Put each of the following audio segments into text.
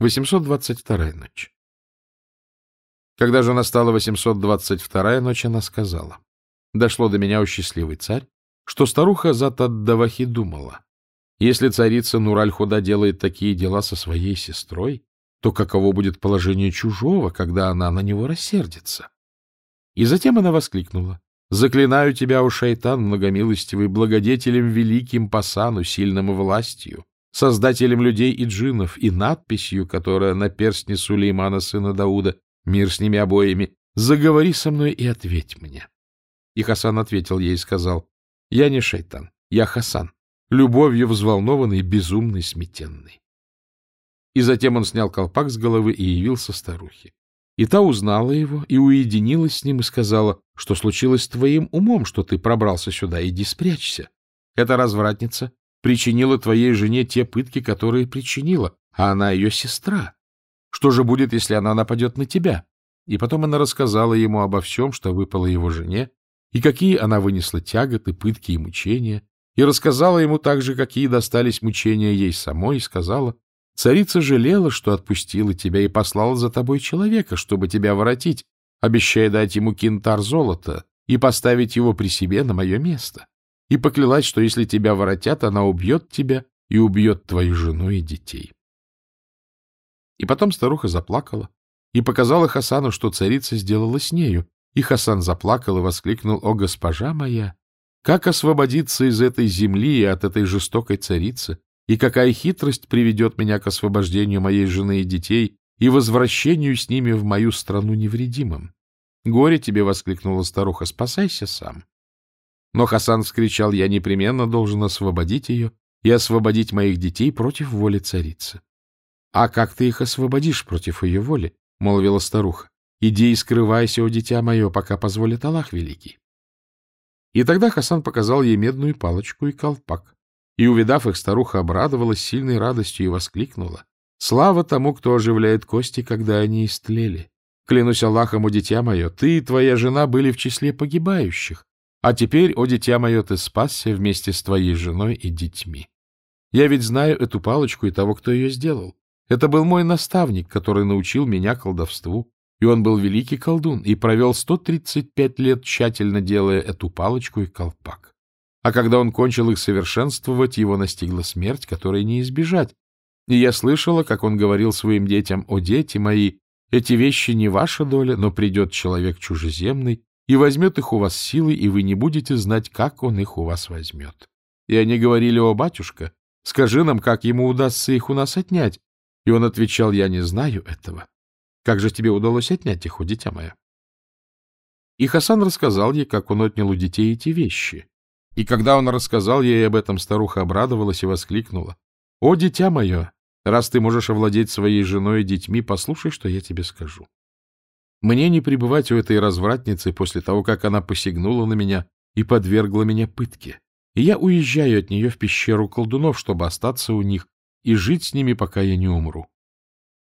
822 ночь. Когда же настала 822 ночь, она сказала, «Дошло до меня, о счастливый царь, что старуха Затаддавахи думала, если царица Нураль-Худа делает такие дела со своей сестрой, то каково будет положение чужого, когда она на него рассердится?» И затем она воскликнула, «Заклинаю тебя, о шайтан, многомилостивый, благодетелем великим пасану, сильным властью, создателем людей и джиннов, и надписью, которая на перстне Сулеймана, сына Дауда, мир с ними обоими, заговори со мной и ответь мне. И Хасан ответил ей и сказал, я не шайтан, я Хасан, любовью взволнованный, безумный, сметенный. И затем он снял колпак с головы и явился старухе. И та узнала его и уединилась с ним и сказала, что случилось с твоим умом, что ты пробрался сюда, иди спрячься. Эта развратница причинила твоей жене те пытки, которые причинила, а она ее сестра. Что же будет, если она нападет на тебя? И потом она рассказала ему обо всем, что выпало его жене, и какие она вынесла тяготы, пытки и мучения, и рассказала ему также, какие достались мучения ей самой, и сказала, «Царица жалела, что отпустила тебя и послала за тобой человека, чтобы тебя воротить, обещая дать ему кинтар золота и поставить его при себе на мое место и поклялась, что если тебя воротят, она убьет тебя и убьет твою жену и детей. И потом старуха заплакала и показала Хасану, что царица сделала с нею, и Хасан заплакал и воскликнул, «О, госпожа моя! Как освободиться из этой земли и от этой жестокой царицы? И какая хитрость приведет меня к освобождению моей жены и детей и возвращению с ними в мою страну невредимым? Горе тебе, — воскликнула старуха, — спасайся сам. Но Хасан вскричал, я непременно должен освободить ее и освободить моих детей против воли царицы. — А как ты их освободишь против ее воли? — молвила старуха. — Иди и скрывайся, о дитя мое, пока позволит Аллах Великий. И тогда Хасан показал ей медную палочку и колпак. И, увидав их, старуха обрадовалась сильной радостью и воскликнула. «Слава тому, кто оживляет кости, когда они истлели! Клянусь Аллахом, о дитя мое, ты и твоя жена были в числе погибающих, а теперь, о дитя мое, ты спасся вместе с твоей женой и детьми. Я ведь знаю эту палочку и того, кто ее сделал. Это был мой наставник, который научил меня колдовству, и он был великий колдун и провел 135 лет, тщательно делая эту палочку и колпак. А когда он кончил их совершенствовать, его настигла смерть, которой не избежать. И я слышала, как он говорил своим детям, «О, дети мои, эти вещи не ваша доля, но придет человек чужеземный, и возьмет их у вас силой, и вы не будете знать, как он их у вас возьмет. И они говорили, о, батюшка, скажи нам, как ему удастся их у нас отнять. И он отвечал, я не знаю этого. Как же тебе удалось отнять их, о дитя мое? И Хасан рассказал ей, как он отнял у детей эти вещи. И когда он рассказал ей об этом, старуха обрадовалась и воскликнула. — О, дитя мое, раз ты можешь овладеть своей женой и детьми, послушай, что я тебе скажу. Мне не пребывать у этой развратницы после того, как она посягнула на меня и подвергла меня пытке. И я уезжаю от нее в пещеру колдунов, чтобы остаться у них и жить с ними, пока я не умру.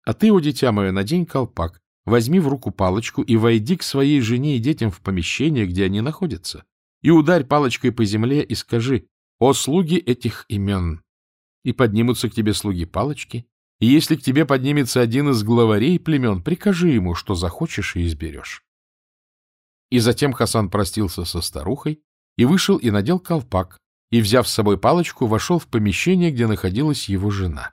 А ты, о дитя мое, надень колпак, возьми в руку палочку и войди к своей жене и детям в помещение, где они находятся, и ударь палочкой по земле и скажи «О слуги этих имен!» И поднимутся к тебе слуги палочки, и если к тебе поднимется один из главарей племен, прикажи ему, что захочешь и изберешь. И затем Хасан простился со старухой и вышел и надел колпак, и, взяв с собой палочку, вошел в помещение, где находилась его жена.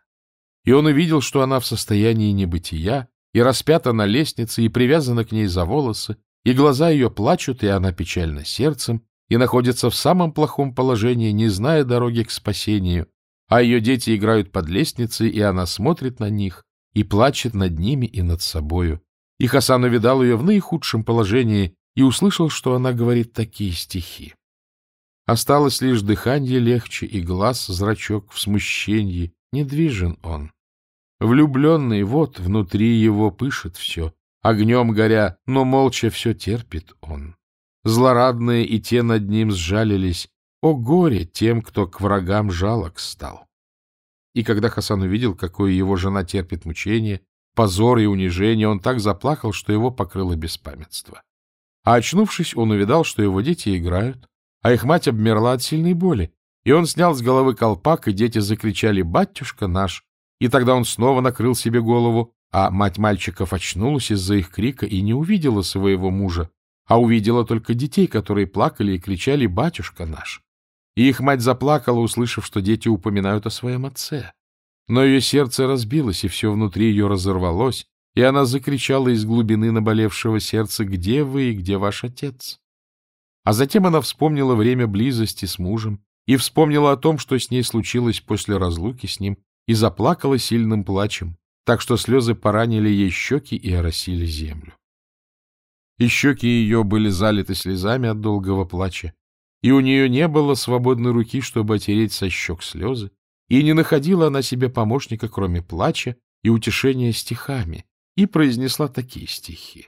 И он увидел, что она в состоянии небытия, и распята на лестнице, и привязана к ней за волосы, и глаза ее плачут, и она печальна сердцем, и находится в самом плохом положении, не зная дороги к спасению, а ее дети играют под лестницей, и она смотрит на них и плачет над ними и над собою. И Хасан увидал ее в наихудшем положении и услышал, что она говорит такие стихи. Осталось лишь дыхание легче, и глаз, зрачок в смущении, недвижен он. Влюбленный вот внутри его пышет все, огнем горя, но молча все терпит он. Злорадные и те над ним сжалились, о горе тем, кто к врагам жалок стал! И когда Хасан увидел, какое его жена терпит мучение, позор и унижение, он так заплакал, что его покрыло беспамятство. А очнувшись, он увидал, что его дети играют, а их мать обмерла от сильной боли, и он снял с головы колпак, и дети закричали «Батюшка наш!» и тогда он снова накрыл себе голову, а мать мальчиков очнулась из-за их крика и не увидела своего мужа, а увидела только детей, которые плакали и кричали «Батюшка наш!». И их мать заплакала, услышав, что дети упоминают о своем отце. Но ее сердце разбилось, и все внутри ее разорвалось, и она закричала из глубины наболевшего сердца «Где вы и где ваш отец?». А затем она вспомнила время близости с мужем и вспомнила о том, что с ней случилось после разлуки с ним, и заплакала сильным плачем, так что слезы поранили ей щеки и оросили землю. И щеки ее были залиты слезами от долгого плача, и у нее не было свободной руки, чтобы отереть со щек слезы, и не находила она себе помощника, кроме плача и утешения стихами, и произнесла такие стихи.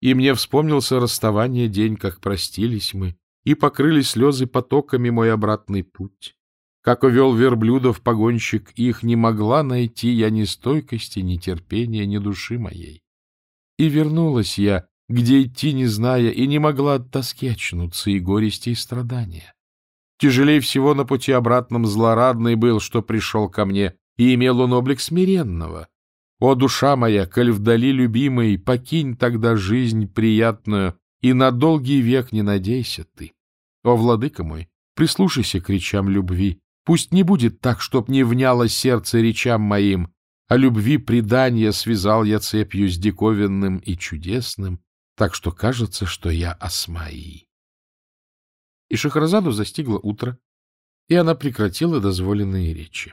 И мне вспомнился расставание день, как простились мы, и покрыли слезы потоками мой обратный путь. Как увел верблюдов погонщик, их не могла найти я ни стойкости, ни терпения, ни души моей. И вернулась я, где идти не зная, и не могла от тоски очнуться и горести, и страдания. Тяжелее всего на пути обратном злорадный был, что пришел ко мне, и имел он облик смиренного. О, душа моя, коль вдали любимой, покинь тогда жизнь приятную, и на долгий век не надейся ты. О, владыка мой, прислушайся к речам любви, Пусть не будет так, чтоб не вняло сердце речам моим, а любви предания связал я цепью с диковинным и чудесным, так что кажется, что я Асмаи. И Шахразаду застигло утро, и она прекратила дозволенные речи.